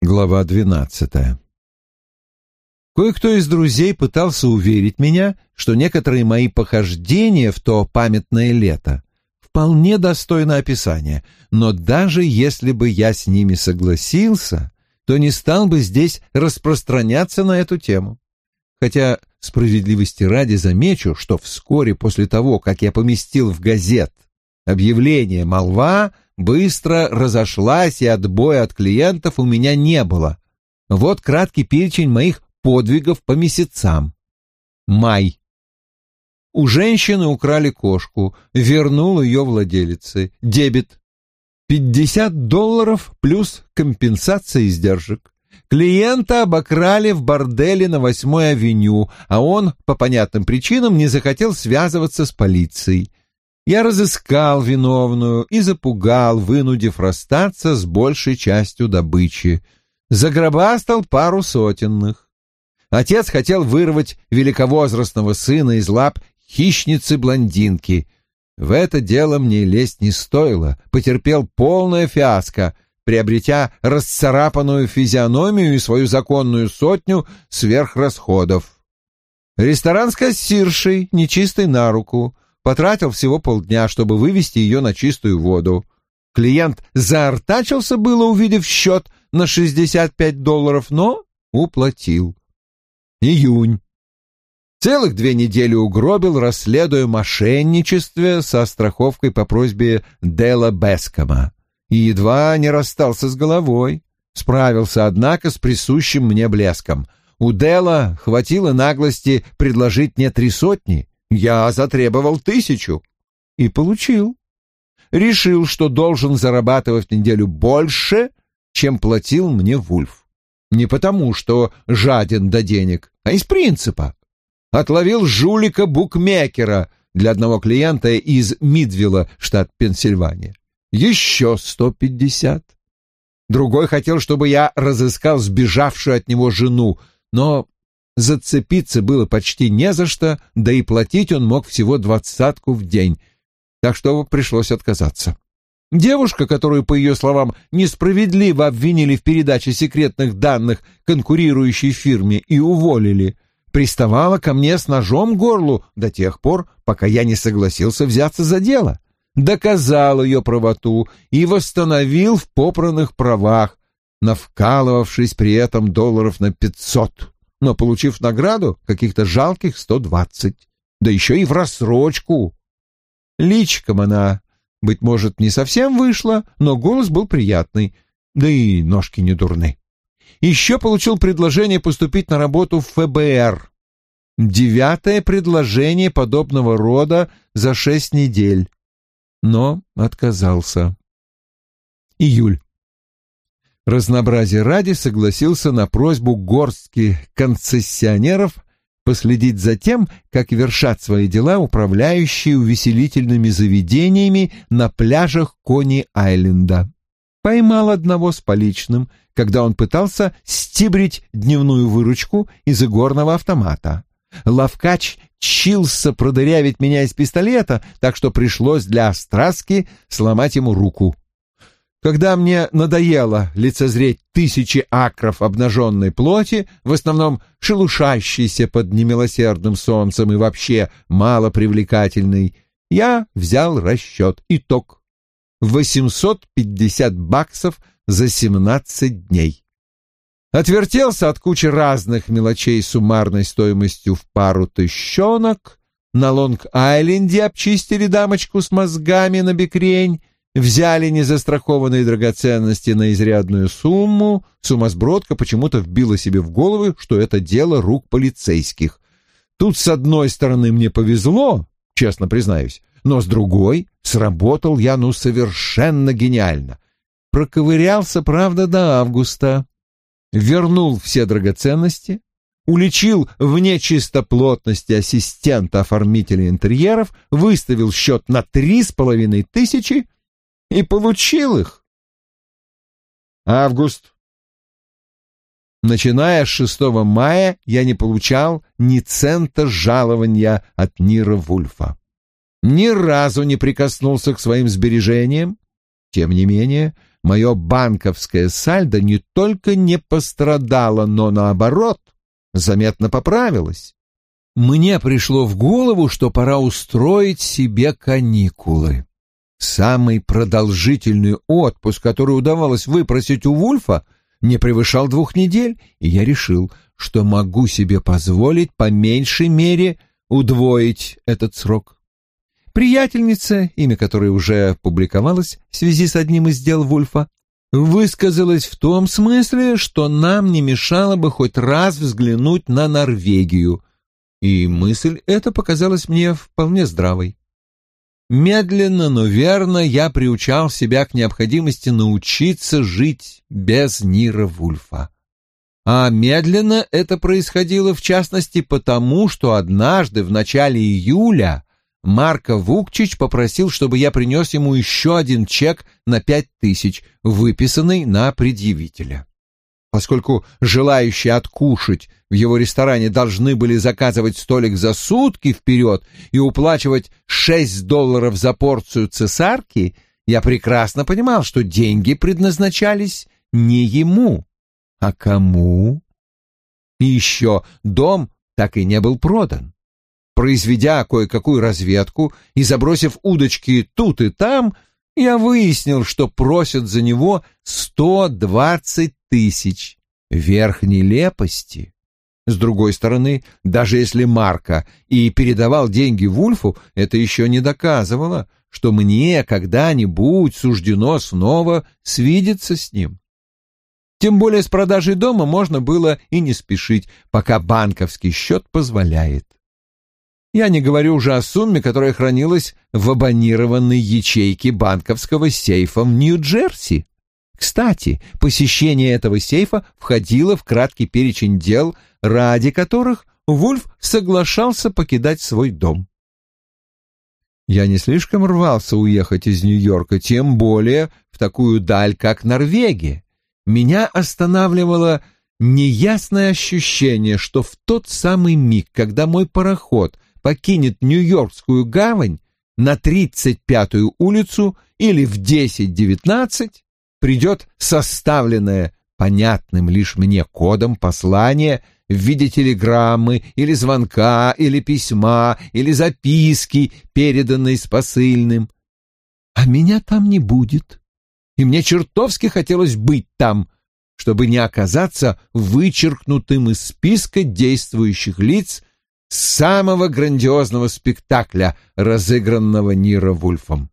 Глава двенадцатая. Кое-кто из друзей пытался уверить меня, что некоторые мои похождения в то памятное лето вполне достойны описания, но даже если бы я с ними согласился, то не стал бы здесь распространяться на эту тему. Хотя справедливости ради замечу, что вскоре после того, как я поместил в газет объявление «Молва», быстро разошлась, и отбоя от клиентов у меня не было. Вот краткий перечень моих подвигов по месяцам. Май. У женщины украли кошку, вернул ее владелице. Дебет. 50 долларов плюс компенсация издержек. Клиента обокрали в борделе на Восьмой авеню, а он, по понятным причинам, не захотел связываться с полицией. Я разыскал виновную и запугал, вынудив расстаться с большей частью добычи. Загробастал пару сотенных. Отец хотел вырвать великовозрастного сына из лап хищницы-блондинки. В это дело мне лезть не стоило, потерпел полное фиаско, приобретя расцарапанную физиономию и свою законную сотню сверхрасходов. Ресторан с кассиршей, нечистой на руку — потратил всего полдня, чтобы вывести ее на чистую воду. Клиент заортачился было, увидев счет на 65 долларов, но уплатил. Июнь. Целых две недели угробил, расследуя мошенничество со страховкой по просьбе Дела Бескома. И едва не расстался с головой. Справился, однако, с присущим мне блеском. У Дела хватило наглости предложить мне три сотни, я затребовал тысячу и получил. Решил, что должен зарабатывать в неделю больше, чем платил мне Вульф. Не потому, что жаден до денег, а из принципа. Отловил жулика-букмекера для одного клиента из Мидвилла, штат Пенсильвания. Еще сто пятьдесят. Другой хотел, чтобы я разыскал сбежавшую от него жену, но Зацепиться было почти не за что, да и платить он мог всего двадцатку в день, так что пришлось отказаться. Девушка, которую, по ее словам, несправедливо обвинили в передаче секретных данных конкурирующей фирме и уволили, приставала ко мне с ножом к горлу до тех пор, пока я не согласился взяться за дело. Доказал ее правоту и восстановил в попранных правах, навкалывавшись при этом долларов на пятьсот но получив награду каких-то жалких сто двадцать, да еще и в рассрочку. Личиком она, быть может, не совсем вышла, но голос был приятный, да и ножки не дурны. Еще получил предложение поступить на работу в ФБР. Девятое предложение подобного рода за шесть недель. Но отказался. Июль. Разнообразие ради согласился на просьбу горстки концессионеров последить за тем, как вершат свои дела управляющие увеселительными заведениями на пляжах Кони-Айленда. Поймал одного с поличным, когда он пытался стибрить дневную выручку из игорного автомата. Лавкач чился продырявить меня из пистолета, так что пришлось для остраски сломать ему руку. Когда мне надоело лицезреть тысячи акров обнаженной плоти, в основном шелушащейся под немилосердным солнцем и вообще малопривлекательной, я взял расчет. Итог. 850 баксов за 17 дней. Отвертелся от кучи разных мелочей суммарной стоимостью в пару тыщенок, на Лонг-Айленде обчистили дамочку с мозгами на бекрень, взяли незастрахованные драгоценности на изрядную сумму, сумасбродка почему-то вбила себе в голову, что это дело рук полицейских. Тут, с одной стороны, мне повезло, честно признаюсь, но с другой сработал я, ну, совершенно гениально. Проковырялся, правда, до августа. Вернул все драгоценности, уличил вне чистоплотности ассистента оформителя интерьеров, выставил счет на три с половиной тысячи, и получил их. Август. Начиная с 6 мая я не получал ни цента жалования от Нира Вульфа. Ни разу не прикоснулся к своим сбережениям. Тем не менее, мое банковское сальдо не только не пострадало, но наоборот заметно поправилось. Мне пришло в голову, что пора устроить себе каникулы. Самый продолжительный отпуск, который удавалось выпросить у Вульфа, не превышал двух недель, и я решил, что могу себе позволить по меньшей мере удвоить этот срок. Приятельница, имя которой уже публиковалось в связи с одним из дел Вульфа, высказалась в том смысле, что нам не мешало бы хоть раз взглянуть на Норвегию, и мысль эта показалась мне вполне здравой. Медленно, но верно я приучал себя к необходимости научиться жить без Нира Вульфа. А медленно это происходило в частности потому, что однажды в начале июля Марко Вукчич попросил, чтобы я принес ему еще один чек на пять тысяч, выписанный на предъявителя. Поскольку желающие откушать в его ресторане должны были заказывать столик за сутки вперед и уплачивать шесть долларов за порцию цесарки, я прекрасно понимал, что деньги предназначались не ему, а кому. И еще дом так и не был продан. Произведя кое-какую разведку и забросив удочки тут и там, я выяснил, что просят за него сто двадцать тысяч. Верх нелепости. С другой стороны, даже если Марка и передавал деньги Вульфу, это еще не доказывало, что мне когда-нибудь суждено снова свидеться с ним. Тем более с продажей дома можно было и не спешить, пока банковский счет позволяет. Я не говорю уже о сумме, которая хранилась в абонированной ячейке банковского сейфа в Нью-Джерси. Кстати, посещение этого сейфа входило в краткий перечень дел, ради которых Вульф соглашался покидать свой дом. Я не слишком рвался уехать из Нью-Йорка, тем более в такую даль, как Норвегия. Меня останавливало неясное ощущение, что в тот самый миг, когда мой пароход покинет Нью-Йоркскую гавань на 35-ю улицу или в 10-19, придет составленное понятным лишь мне кодом послание в виде телеграммы или звонка или письма или записки, переданной с посыльным. А меня там не будет, и мне чертовски хотелось быть там, чтобы не оказаться вычеркнутым из списка действующих лиц самого грандиозного спектакля, разыгранного Нира Вульфом.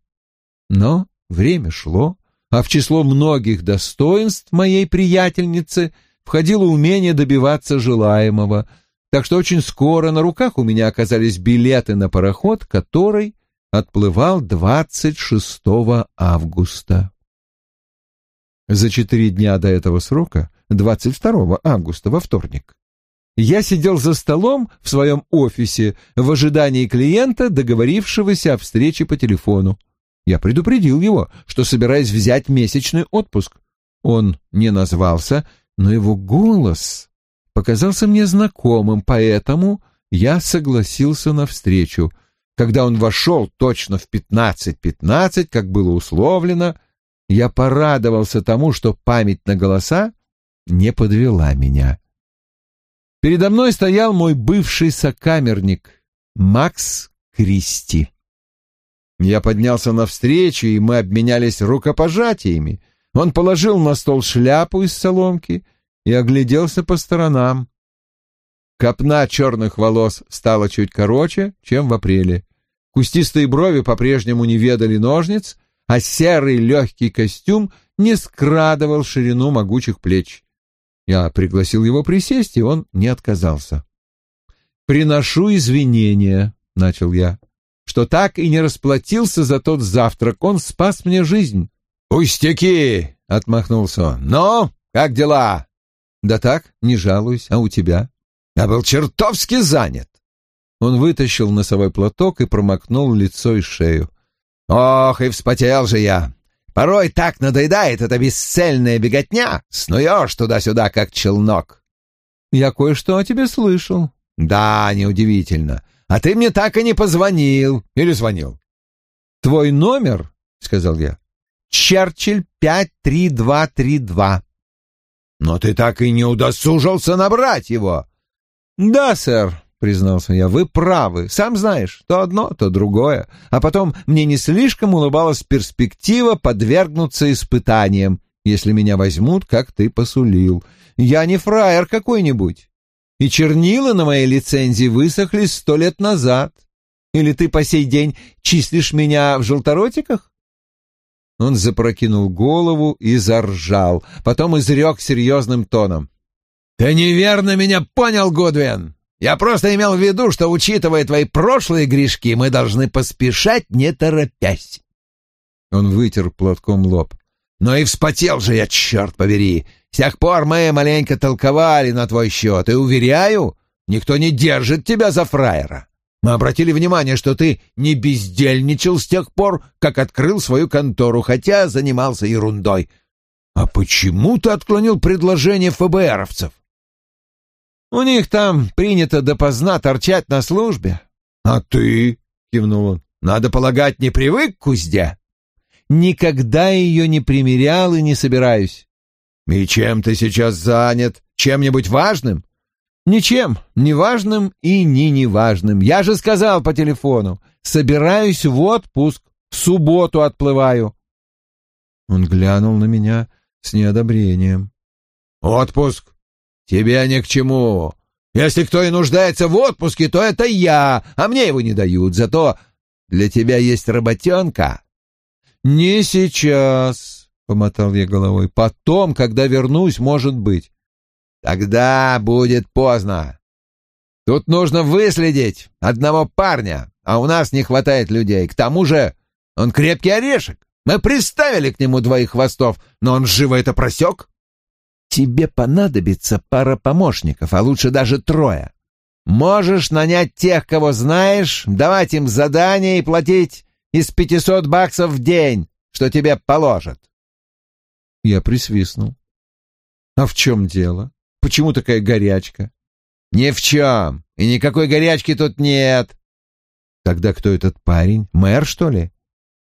Но время шло, а в число многих достоинств моей приятельницы входило умение добиваться желаемого, так что очень скоро на руках у меня оказались билеты на пароход, который отплывал 26 августа. За четыре дня до этого срока, 22 августа, во вторник, я сидел за столом в своем офисе в ожидании клиента, договорившегося о встрече по телефону. Я предупредил его, что собираюсь взять месячный отпуск. Он не назвался, но его голос показался мне знакомым, поэтому я согласился на встречу. Когда он вошел точно в пятнадцать-пятнадцать, как было условлено, я порадовался тому, что память на голоса не подвела меня. Передо мной стоял мой бывший сокамерник Макс Кристи. Я поднялся навстречу, и мы обменялись рукопожатиями. Он положил на стол шляпу из соломки и огляделся по сторонам. Копна черных волос стала чуть короче, чем в апреле. Кустистые брови по-прежнему не ведали ножниц, а серый легкий костюм не скрадывал ширину могучих плеч. Я пригласил его присесть, и он не отказался. «Приношу извинения», — начал я что так и не расплатился за тот завтрак. Он спас мне жизнь. «Пустяки!» — отмахнулся он. «Ну, как дела?» «Да так, не жалуюсь. А у тебя?» «Я был чертовски занят». Он вытащил носовой платок и промокнул лицо и шею. «Ох, и вспотел же я! Порой так надоедает эта бесцельная беготня, снуешь туда-сюда, как челнок». «Я кое-что о тебе слышал». «Да, неудивительно. А ты мне так и не позвонил. Или звонил? Твой номер, сказал я, Черчилль 53232. Но ты так и не удосужился набрать его. Да, сэр, признался я, вы правы. Сам знаешь, то одно, то другое. А потом мне не слишком улыбалась перспектива подвергнуться испытаниям, если меня возьмут, как ты посулил. Я не фраер какой-нибудь. И чернила на моей лицензии высохли сто лет назад. Или ты по сей день числишь меня в желторотиках? Он запрокинул голову и заржал, потом изрек серьезным тоном. «Ты неверно меня понял, Годвин. Я просто имел в виду, что, учитывая твои прошлые грешки, мы должны поспешать, не торопясь». Он вытер платком лоб. «Но и вспотел же я, черт побери. С тех пор мы маленько толковали на твой счет, и, уверяю, никто не держит тебя за фраера. Мы обратили внимание, что ты не бездельничал с тех пор, как открыл свою контору, хотя занимался ерундой. А почему ты отклонил предложение ФБРовцев? У них там принято допоздна торчать на службе. А ты, кивнул он, надо полагать, не привык к узде? Никогда ее не примерял и не собираюсь. И чем ты сейчас занят? Чем-нибудь важным? Ничем, ни важным и ни неважным. Я же сказал по телефону, собираюсь в отпуск, в субботу отплываю. Он глянул на меня с неодобрением. Отпуск? Тебе ни к чему. Если кто и нуждается в отпуске, то это я, а мне его не дают. Зато для тебя есть работенка. Не сейчас, — помотал я головой. Потом, когда вернусь, может быть. Тогда будет поздно. Тут нужно выследить одного парня, а у нас не хватает людей. К тому же он крепкий орешек. Мы приставили к нему двоих хвостов, но он живо это просек. Тебе понадобится пара помощников, а лучше даже трое. Можешь нанять тех, кого знаешь, давать им задания и платить из пятисот баксов в день, что тебе положат. Я присвистнул. А в чем дело? Почему такая горячка? Ни в чем. И никакой горячки тут нет. Тогда кто этот парень? Мэр, что ли?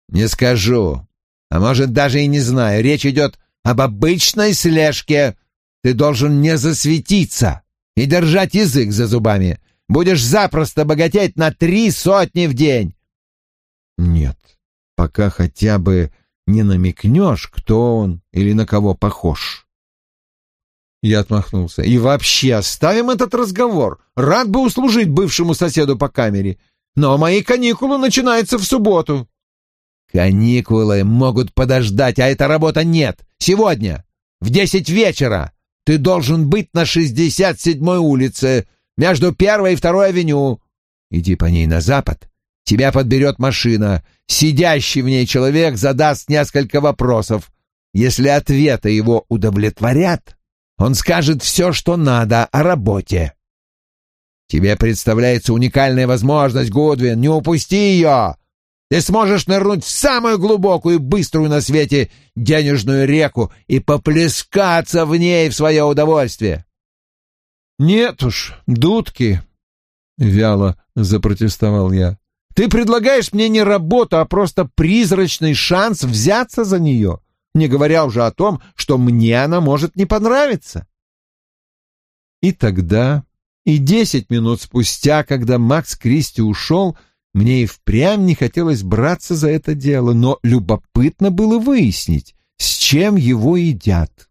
Не скажу. А может, даже и не знаю. Речь идет об обычной слежке. Ты должен не засветиться и держать язык за зубами. Будешь запросто богатеть на три сотни в день. Нет, пока хотя бы не намекнешь, кто он или на кого похож. Я отмахнулся. «И вообще, оставим этот разговор. Рад бы услужить бывшему соседу по камере. Но мои каникулы начинаются в субботу». «Каникулы могут подождать, а эта работа нет. Сегодня, в десять вечера, ты должен быть на шестьдесят седьмой улице, между первой и второй авеню. Иди по ней на запад. Тебя подберет машина. Сидящий в ней человек задаст несколько вопросов. Если ответы его удовлетворят, он скажет все, что надо о работе. Тебе представляется уникальная возможность, Гудвин, не упусти ее. Ты сможешь нырнуть в самую глубокую и быструю на свете денежную реку и поплескаться в ней в свое удовольствие. Нет уж, дудки, — вяло запротестовал я. Ты предлагаешь мне не работу, а просто призрачный шанс взяться за нее не говоря уже о том, что мне она может не понравиться. И тогда, и десять минут спустя, когда Макс Кристи ушел, мне и впрямь не хотелось браться за это дело, но любопытно было выяснить, с чем его едят.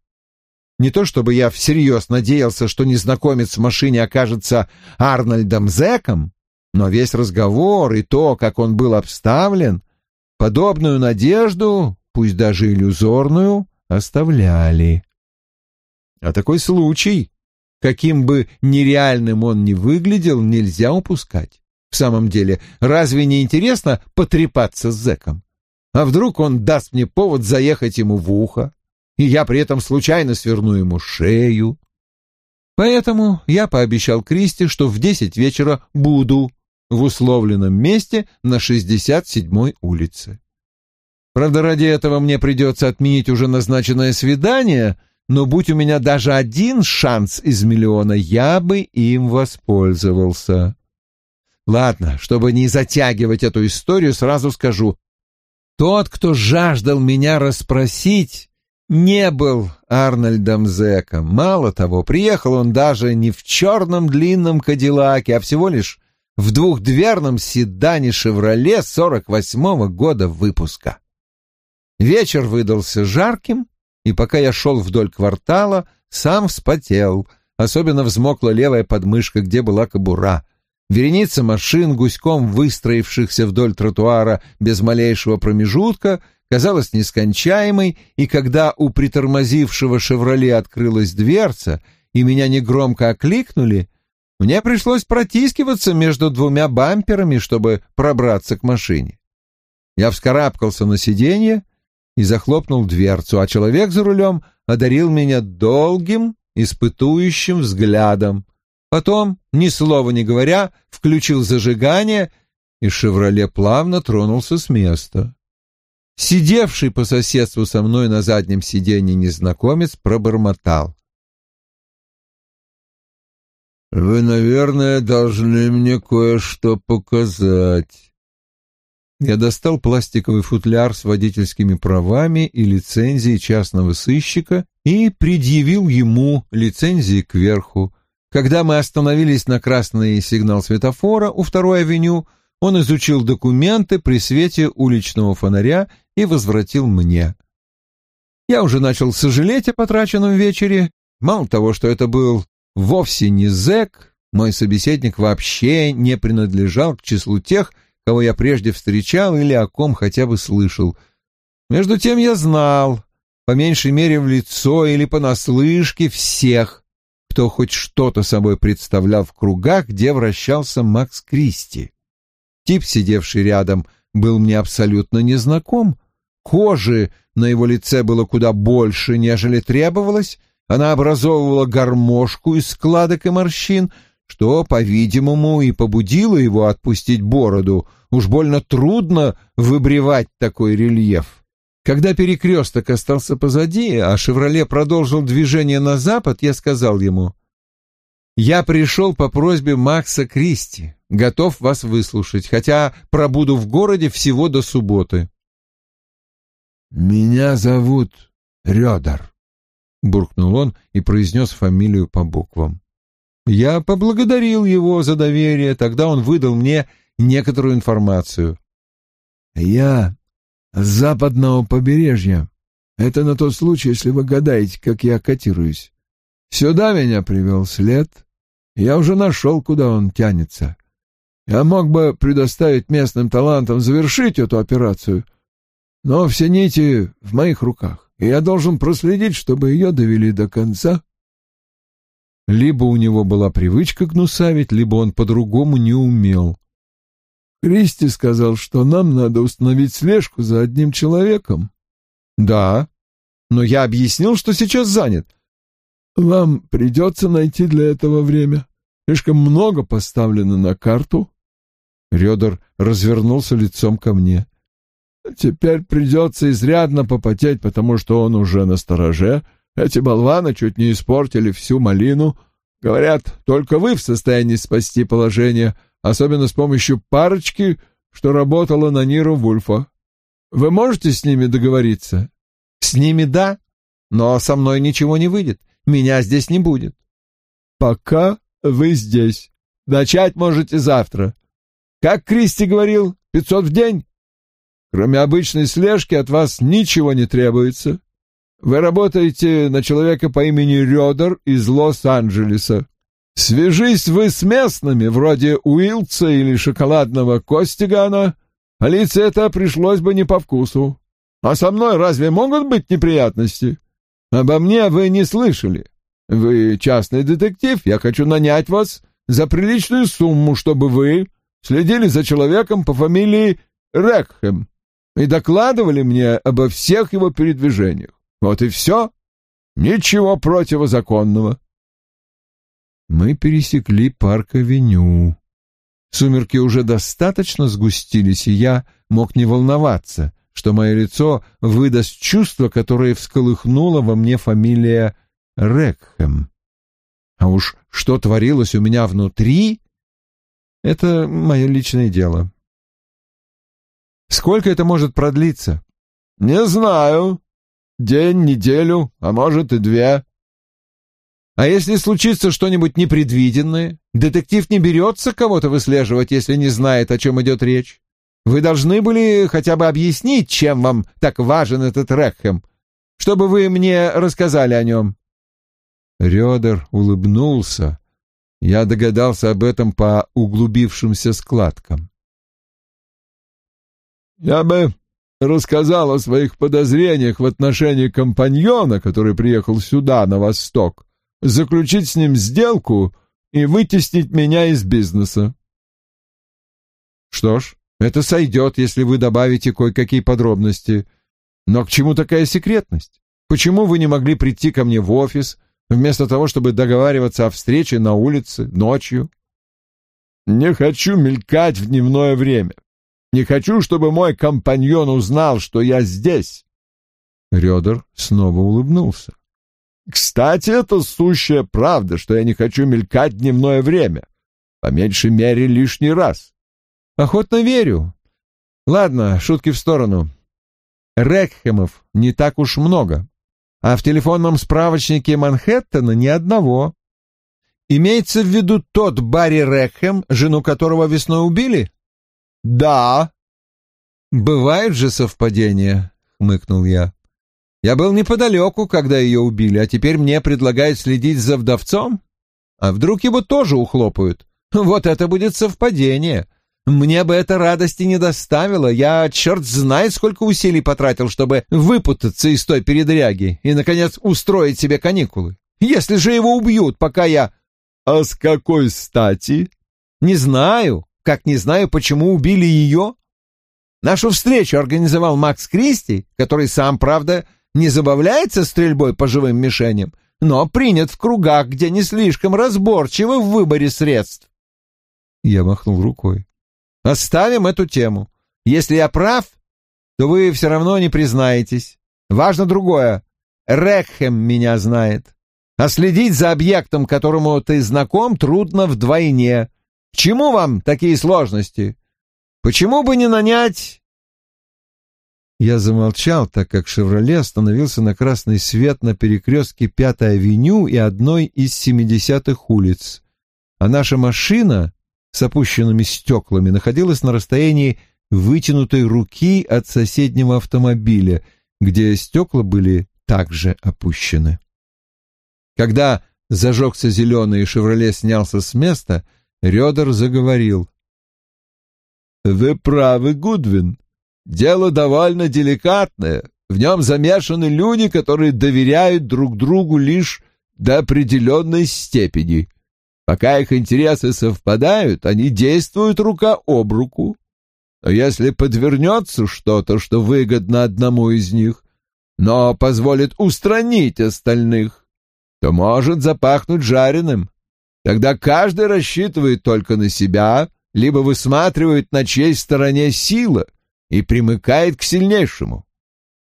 Не то чтобы я всерьез надеялся, что незнакомец в машине окажется Арнольдом Зеком, но весь разговор и то, как он был обставлен, подобную надежду пусть даже иллюзорную, оставляли. А такой случай, каким бы нереальным он ни выглядел, нельзя упускать. В самом деле, разве не интересно потрепаться с зэком? А вдруг он даст мне повод заехать ему в ухо, и я при этом случайно сверну ему шею? Поэтому я пообещал Кристи, что в десять вечера буду в условленном месте на 67-й улице. Правда, ради этого мне придется отменить уже назначенное свидание, но будь у меня даже один шанс из миллиона, я бы им воспользовался. Ладно, чтобы не затягивать эту историю, сразу скажу. Тот, кто жаждал меня расспросить, не был Арнольдом Зеком. Мало того, приехал он даже не в черном длинном кадиллаке, а всего лишь в двухдверном седане «Шевроле» 48-го года выпуска. Вечер выдался жарким, и пока я шел вдоль квартала, сам вспотел, особенно взмокла левая подмышка, где была кобура. Вереница машин, гуськом выстроившихся вдоль тротуара без малейшего промежутка, казалась нескончаемой, и когда у притормозившего «Шевроле» открылась дверца, и меня негромко окликнули, мне пришлось протискиваться между двумя бамперами, чтобы пробраться к машине. Я вскарабкался на сиденье и захлопнул дверцу, а человек за рулем одарил меня долгим, испытующим взглядом. Потом, ни слова не говоря, включил зажигание, и «Шевроле» плавно тронулся с места. Сидевший по соседству со мной на заднем сиденье незнакомец пробормотал. «Вы, наверное, должны мне кое-что показать». Я достал пластиковый футляр с водительскими правами и лицензией частного сыщика и предъявил ему лицензии кверху. Когда мы остановились на красный сигнал светофора у второй авеню, он изучил документы при свете уличного фонаря и возвратил мне. Я уже начал сожалеть о потраченном вечере. Мало того, что это был вовсе не зэк, мой собеседник вообще не принадлежал к числу тех, кого я прежде встречал или о ком хотя бы слышал. Между тем я знал, по меньшей мере в лицо или понаслышке, всех, кто хоть что-то собой представлял в кругах, где вращался Макс Кристи. Тип, сидевший рядом, был мне абсолютно незнаком. Кожи на его лице было куда больше, нежели требовалось. Она образовывала гармошку из складок и морщин — что, по-видимому, и побудило его отпустить бороду. Уж больно трудно выбривать такой рельеф. Когда перекресток остался позади, а «Шевроле» продолжил движение на запад, я сказал ему, «Я пришел по просьбе Макса Кристи, готов вас выслушать, хотя пробуду в городе всего до субботы». «Меня зовут Рёдер», — буркнул он и произнес фамилию по буквам. Я поблагодарил его за доверие, тогда он выдал мне некоторую информацию. «Я с западного побережья. Это на тот случай, если вы гадаете, как я котируюсь. Сюда меня привел след. Я уже нашел, куда он тянется. Я мог бы предоставить местным талантам завершить эту операцию, но все нити в моих руках, я должен проследить, чтобы ее довели до конца». Либо у него была привычка гнусавить, либо он по-другому не умел. Кристи сказал, что нам надо установить слежку за одним человеком. Да, но я объяснил, что сейчас занят. Вам придется найти для этого время. Слишком много поставлено на карту. Рёдер развернулся лицом ко мне. Теперь придется изрядно попотеть, потому что он уже на стороже, эти болваны чуть не испортили всю малину. Говорят, только вы в состоянии спасти положение, особенно с помощью парочки, что работала на Ниру Вульфа. Вы можете с ними договориться? С ними да, но со мной ничего не выйдет. Меня здесь не будет. Пока вы здесь. Начать можете завтра. Как Кристи говорил, пятьсот в день. Кроме обычной слежки от вас ничего не требуется. Вы работаете на человека по имени Рёдер из Лос-Анджелеса. Свяжись вы с местными, вроде Уилтса или шоколадного Костигана, полиции это пришлось бы не по вкусу. А со мной разве могут быть неприятности? Обо мне вы не слышали. Вы частный детектив, я хочу нанять вас за приличную сумму, чтобы вы следили за человеком по фамилии Рекхэм и докладывали мне обо всех его передвижениях. Вот и все. Ничего противозаконного. Мы пересекли парк-авеню. Сумерки уже достаточно сгустились, и я мог не волноваться, что мое лицо выдаст чувство, которое всколыхнуло во мне фамилия Рекхэм. А уж что творилось у меня внутри, это мое личное дело. Сколько это может продлиться? Не знаю. День, неделю, а может и две. А если случится что-нибудь непредвиденное, детектив не берется кого-то выслеживать, если не знает, о чем идет речь. Вы должны были хотя бы объяснить, чем вам так важен этот Рекхэм, чтобы вы мне рассказали о нем. Рёдер улыбнулся. Я догадался об этом по углубившимся складкам. «Я бы рассказал о своих подозрениях в отношении компаньона, который приехал сюда, на восток, заключить с ним сделку и вытеснить меня из бизнеса. Что ж, это сойдет, если вы добавите кое-какие подробности. Но к чему такая секретность? Почему вы не могли прийти ко мне в офис, вместо того, чтобы договариваться о встрече на улице ночью? Не хочу мелькать в дневное время. Не хочу, чтобы мой компаньон узнал, что я здесь. Рёдер снова улыбнулся. Кстати, это сущая правда, что я не хочу мелькать дневное время. По меньшей мере, лишний раз. Охотно верю. Ладно, шутки в сторону. Рекхемов не так уж много, а в телефонном справочнике Манхэттена ни одного. Имеется в виду тот Барри Рекхем, жену которого весной убили? Да. Бывают же совпадения, хмыкнул я. Я был неподалеку, когда ее убили, а теперь мне предлагают следить за вдовцом? А вдруг его тоже ухлопают? Вот это будет совпадение. Мне бы это радости не доставило. Я, черт знает, сколько усилий потратил, чтобы выпутаться из той передряги и, наконец, устроить себе каникулы. Если же его убьют, пока я... А с какой стати? Не знаю. Как не знаю, почему убили ее. Нашу встречу организовал Макс Кристи, который сам, правда, не забавляется стрельбой по живым мишеням, но принят в кругах, где не слишком разборчивы в выборе средств. Я махнул рукой. Оставим эту тему. Если я прав, то вы все равно не признаетесь. Важно другое. Рекхем меня знает. А следить за объектом, которому ты знаком, трудно вдвойне. К чему вам такие сложности? Почему бы не нанять я замолчал, так как «Шевроле» остановился на красный свет на перекрестке Пятой авеню и одной из семидесятых улиц, а наша машина с опущенными стеклами находилась на расстоянии вытянутой руки от соседнего автомобиля, где стекла были также опущены. Когда зажегся зеленый и «Шевроле» снялся с места, Рёдер заговорил. «Вы правы, Гудвин. Дело довольно деликатное. В нем замешаны люди, которые доверяют друг другу лишь до определенной степени. Пока их интересы совпадают, они действуют рука об руку. Но если подвернется что-то, что выгодно одному из них, но позволит устранить остальных, то может запахнуть жареным. Тогда каждый рассчитывает только на себя, либо высматривает, на чьей стороне сила — и примыкает к сильнейшему.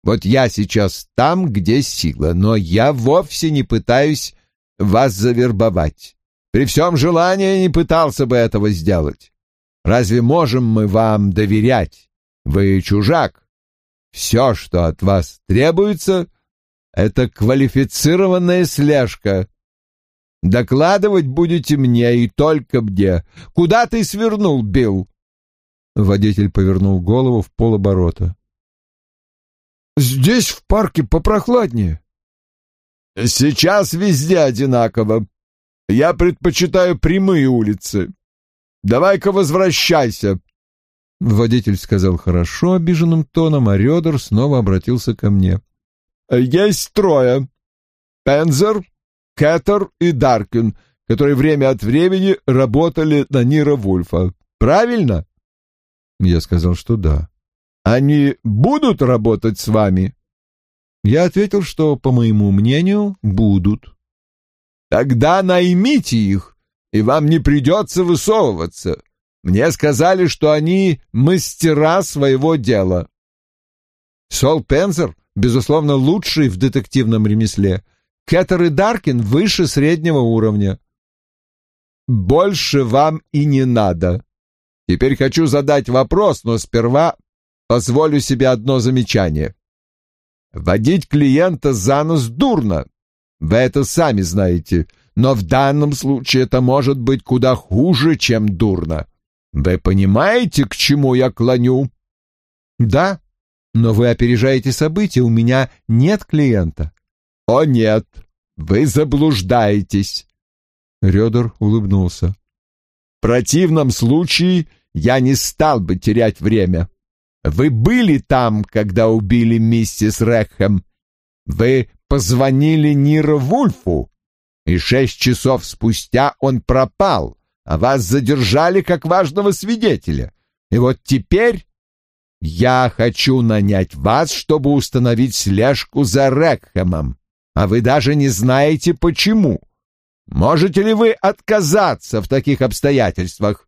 Вот я сейчас там, где сила, но я вовсе не пытаюсь вас завербовать. При всем желании не пытался бы этого сделать. Разве можем мы вам доверять? Вы чужак. Все, что от вас требуется, это квалифицированная слежка. Докладывать будете мне и только мне. Куда ты свернул, Билл? Водитель повернул голову в полоборота. «Здесь в парке попрохладнее». «Сейчас везде одинаково. Я предпочитаю прямые улицы. Давай-ка возвращайся». Водитель сказал хорошо обиженным тоном, а Рёдер снова обратился ко мне. «Есть трое. Пензер, Кеттер и Даркин, которые время от времени работали на Нира Вульфа. Правильно?» Я сказал, что да. Они будут работать с вами? Я ответил, что, по моему мнению, будут. Тогда наймите их, и вам не придется высовываться. Мне сказали, что они мастера своего дела. Сол Пензер, безусловно, лучший в детективном ремесле. Кеттер и Даркин выше среднего уровня. Больше вам и не надо. Теперь хочу задать вопрос, но сперва позволю себе одно замечание. Водить клиента за нос дурно. Вы это сами знаете. Но в данном случае это может быть куда хуже, чем дурно. Вы понимаете, к чему я клоню? Да, но вы опережаете события, у меня нет клиента. О нет, вы заблуждаетесь. Рёдер улыбнулся. В противном случае я не стал бы терять время. Вы были там, когда убили миссис Рэхэм. Вы позвонили Ниро Вульфу, и шесть часов спустя он пропал, а вас задержали как важного свидетеля. И вот теперь я хочу нанять вас, чтобы установить слежку за Рэкхэмом, а вы даже не знаете почему. Можете ли вы отказаться в таких обстоятельствах?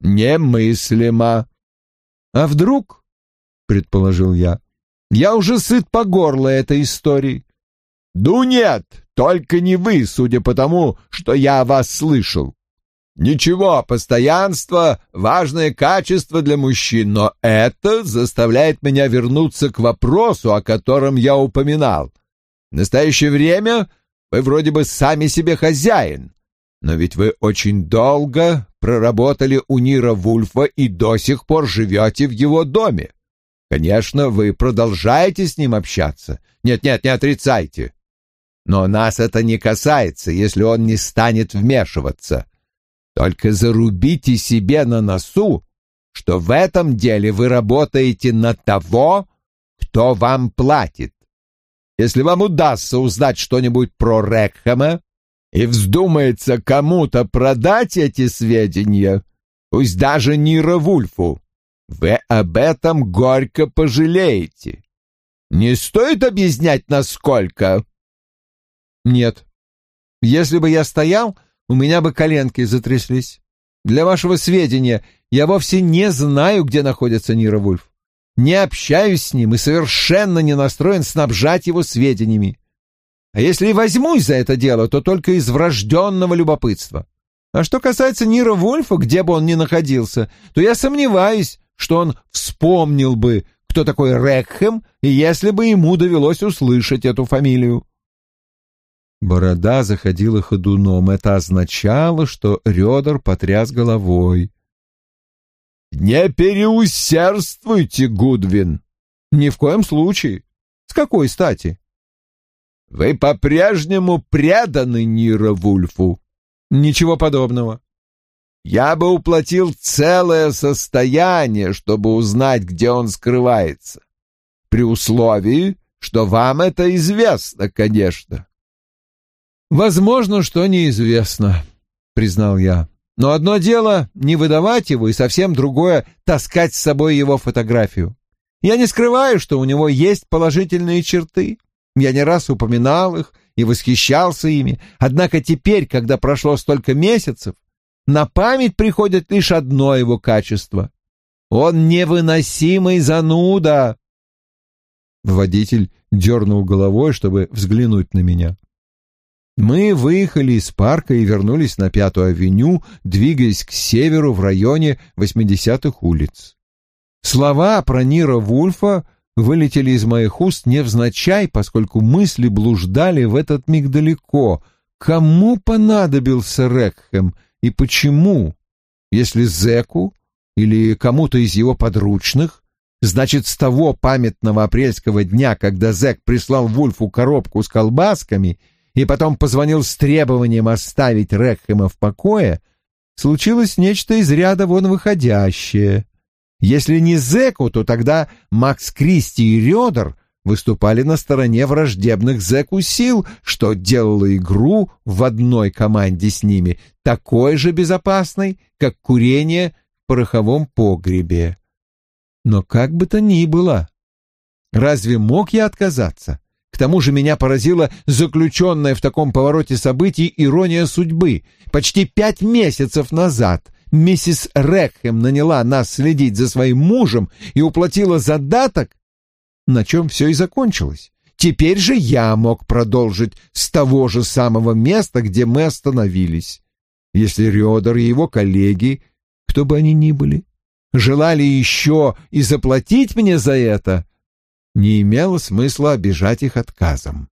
Немыслимо. А вдруг, предположил я, я уже сыт по горло этой истории. Ну нет, только не вы, судя по тому, что я вас слышал. Ничего, постоянство — важное качество для мужчин, но это заставляет меня вернуться к вопросу, о котором я упоминал. В настоящее время вы вроде бы сами себе хозяин, но ведь вы очень долго проработали у Нира Вульфа и до сих пор живете в его доме. Конечно, вы продолжаете с ним общаться. Нет-нет, не отрицайте. Но нас это не касается, если он не станет вмешиваться. Только зарубите себе на носу, что в этом деле вы работаете на того, кто вам платит. Если вам удастся узнать что-нибудь про Рекхэма, и вздумается кому-то продать эти сведения, пусть даже Нира Вульфу, вы об этом горько пожалеете. Не стоит объяснять, насколько. Нет. Если бы я стоял, у меня бы коленки затряслись. Для вашего сведения, я вовсе не знаю, где находится Нира Вульф. Не общаюсь с ним и совершенно не настроен снабжать его сведениями. А если и возьмусь за это дело, то только из врожденного любопытства. А что касается Нира Вольфа, где бы он ни находился, то я сомневаюсь, что он вспомнил бы, кто такой Рекхэм, и если бы ему довелось услышать эту фамилию. Борода заходила ходуном. Это означало, что Рёдор потряс головой. «Не переусердствуйте, Гудвин!» «Ни в коем случае. С какой стати?» Вы по-прежнему преданы Нира Вульфу. Ничего подобного. Я бы уплатил целое состояние, чтобы узнать, где он скрывается. При условии, что вам это известно, конечно. Возможно, что неизвестно, признал я. Но одно дело не выдавать его, и совсем другое — таскать с собой его фотографию. Я не скрываю, что у него есть положительные черты. Я не раз упоминал их и восхищался ими, однако теперь, когда прошло столько месяцев, на память приходит лишь одно его качество. Он невыносимый зануда. Водитель дернул головой, чтобы взглянуть на меня. Мы выехали из парка и вернулись на Пятую авеню, двигаясь к северу в районе 80-х улиц. Слова про Нира Вульфа вылетели из моих уст невзначай, поскольку мысли блуждали в этот миг далеко. Кому понадобился Рекхэм и почему? Если Зеку или кому-то из его подручных, значит, с того памятного апрельского дня, когда Зек прислал Вульфу коробку с колбасками и потом позвонил с требованием оставить Рекхэма в покое, случилось нечто из ряда вон выходящее. Если не Зеку, то тогда Макс Кристи и Рёдер выступали на стороне враждебных Зеку сил, что делало игру в одной команде с ними такой же безопасной, как курение в пороховом погребе. Но как бы то ни было, разве мог я отказаться? К тому же меня поразила заключенная в таком повороте событий ирония судьбы. Почти пять месяцев назад миссис Рекхэм наняла нас следить за своим мужем и уплатила задаток, на чем все и закончилось. Теперь же я мог продолжить с того же самого места, где мы остановились. Если Риодор и его коллеги, кто бы они ни были, желали еще и заплатить мне за это, не имело смысла обижать их отказом.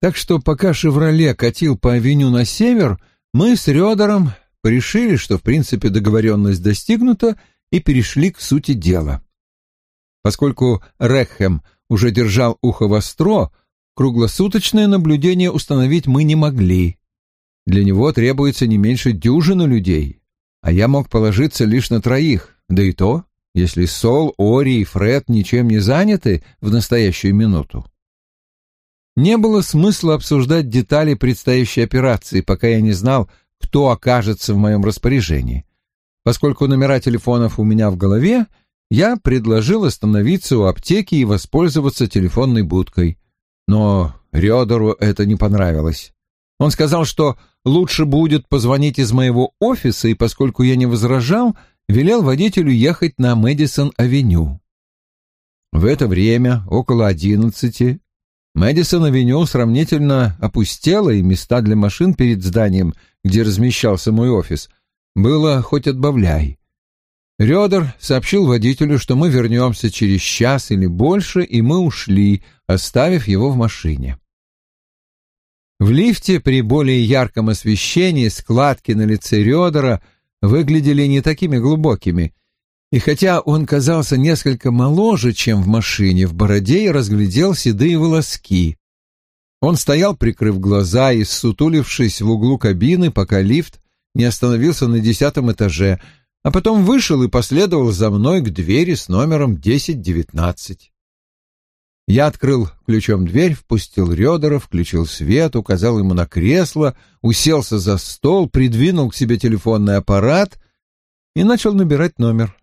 Так что пока «Шевроле» катил по авеню на север, мы с Рёдером решили, что в принципе договоренность достигнута, и перешли к сути дела. Поскольку Рекхем уже держал ухо востро, круглосуточное наблюдение установить мы не могли. Для него требуется не меньше дюжины людей, а я мог положиться лишь на троих, да и то, если Сол, Ори и Фред ничем не заняты в настоящую минуту. Не было смысла обсуждать детали предстоящей операции, пока я не знал, кто окажется в моем распоряжении. Поскольку номера телефонов у меня в голове, я предложил остановиться у аптеки и воспользоваться телефонной будкой. Но Рёдору это не понравилось. Он сказал, что лучше будет позвонить из моего офиса, и поскольку я не возражал, велел водителю ехать на Мэдисон-авеню. В это время, около одиннадцати, Мэдисон-авеню сравнительно опустела, и места для машин перед зданием, где размещался мой офис, было хоть отбавляй. Рёдер сообщил водителю, что мы вернемся через час или больше, и мы ушли, оставив его в машине. В лифте при более ярком освещении складки на лице Рёдера выглядели не такими глубокими, и хотя он казался несколько моложе, чем в машине, в бороде я разглядел седые волоски. Он стоял, прикрыв глаза и ссутулившись в углу кабины, пока лифт не остановился на десятом этаже, а потом вышел и последовал за мной к двери с номером 1019. Я открыл ключом дверь, впустил Рёдера, включил свет, указал ему на кресло, уселся за стол, придвинул к себе телефонный аппарат и начал набирать номер.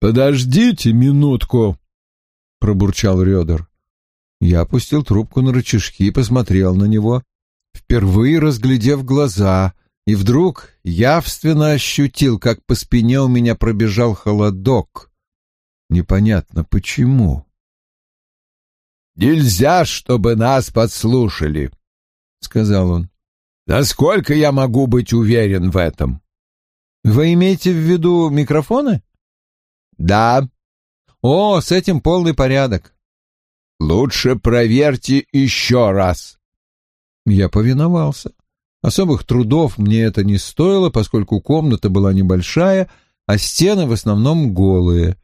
«Подождите минутку», — пробурчал Рёдер. Я опустил трубку на рычажки и посмотрел на него, впервые разглядев глаза, и вдруг явственно ощутил, как по спине у меня пробежал холодок. Непонятно почему. «Нельзя, чтобы нас подслушали», — сказал он. «Насколько я могу быть уверен в этом?» «Вы имеете в виду микрофоны?» «Да». «О, с этим полный порядок». «Лучше проверьте еще раз». Я повиновался. Особых трудов мне это не стоило, поскольку комната была небольшая, а стены в основном голые.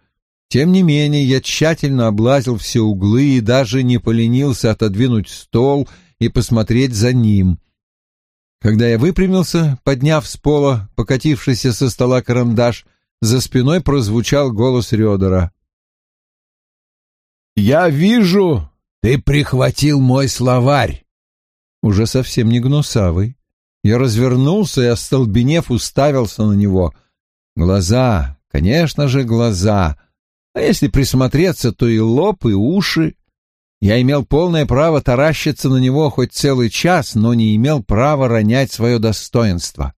Тем не менее, я тщательно облазил все углы и даже не поленился отодвинуть стол и посмотреть за ним. Когда я выпрямился, подняв с пола покатившийся со стола карандаш, за спиной прозвучал голос Рёдера. «Я вижу, ты прихватил мой словарь!» Уже совсем не гнусавый. Я развернулся и, остолбенев, уставился на него. Глаза, конечно же, глаза. А если присмотреться, то и лоб, и уши. Я имел полное право таращиться на него хоть целый час, но не имел права ронять свое достоинство.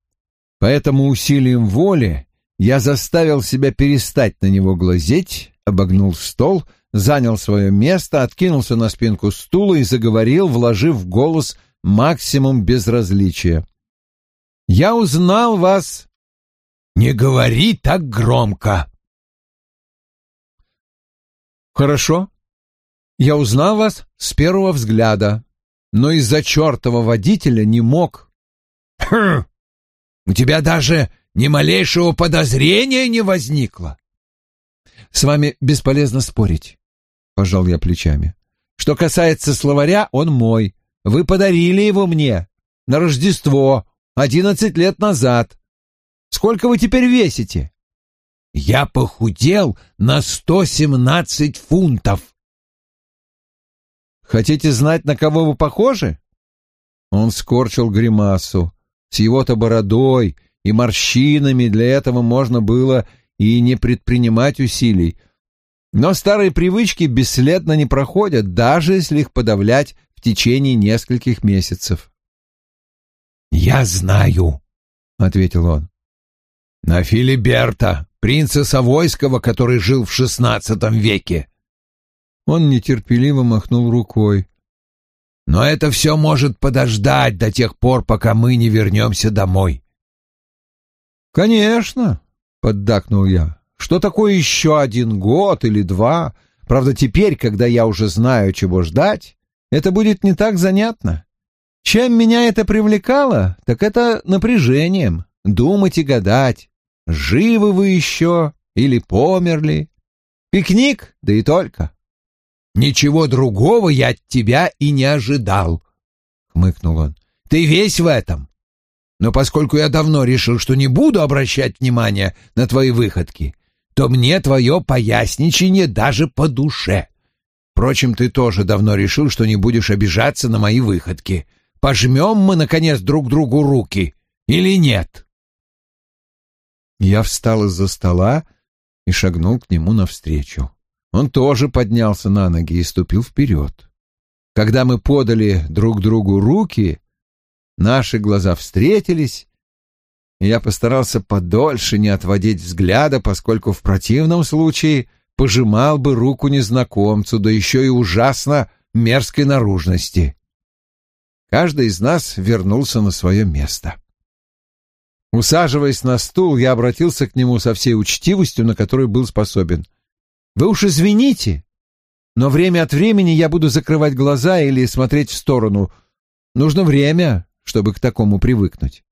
Поэтому усилием воли я заставил себя перестать на него глазеть, обогнул стол, занял свое место, откинулся на спинку стула и заговорил, вложив в голос максимум безразличия. Я узнал вас. Не говори так громко. Хорошо. Я узнал вас с первого взгляда, но из-за чертова водителя не мог. Хм. У тебя даже ни малейшего подозрения не возникло. С вами бесполезно спорить, пожал я плечами. Что касается словаря, он мой. Вы подарили его мне на Рождество одиннадцать лет назад. Сколько вы теперь весите?» «Я похудел на сто семнадцать фунтов». «Хотите знать, на кого вы похожи?» Он скорчил гримасу. С его-то бородой и морщинами для этого можно было и не предпринимать усилий. Но старые привычки бесследно не проходят, даже если их подавлять в течение нескольких месяцев. «Я знаю», — ответил он. «На Филиберта, принца Савойского, который жил в шестнадцатом веке». Он нетерпеливо махнул рукой. «Но это все может подождать до тех пор, пока мы не вернемся домой». «Конечно. — поддакнул я. «Что такое еще один год или два? Правда, теперь, когда я уже знаю, чего ждать, это будет не так занятно. Чем меня это привлекало, так это напряжением, думать и гадать, живы вы еще или померли. Пикник, да и только». «Ничего другого я от тебя и не ожидал», — хмыкнул он. «Ты весь в этом. Но поскольку я давно решил, что не буду обращать внимания на твои выходки, то мне твое поясничение даже по душе. Впрочем, ты тоже давно решил, что не будешь обижаться на мои выходки. Пожмем мы, наконец, друг другу руки или нет?» Я встал из-за стола и шагнул к нему навстречу. Он тоже поднялся на ноги и ступил вперед. Когда мы подали друг другу руки, наши глаза встретились, и я постарался подольше не отводить взгляда, поскольку в противном случае пожимал бы руку незнакомцу, да еще и ужасно мерзкой наружности. Каждый из нас вернулся на свое место. Усаживаясь на стул, я обратился к нему со всей учтивостью, на которую был способен — вы уж извините, но время от времени я буду закрывать глаза или смотреть в сторону. Нужно время, чтобы к такому привыкнуть.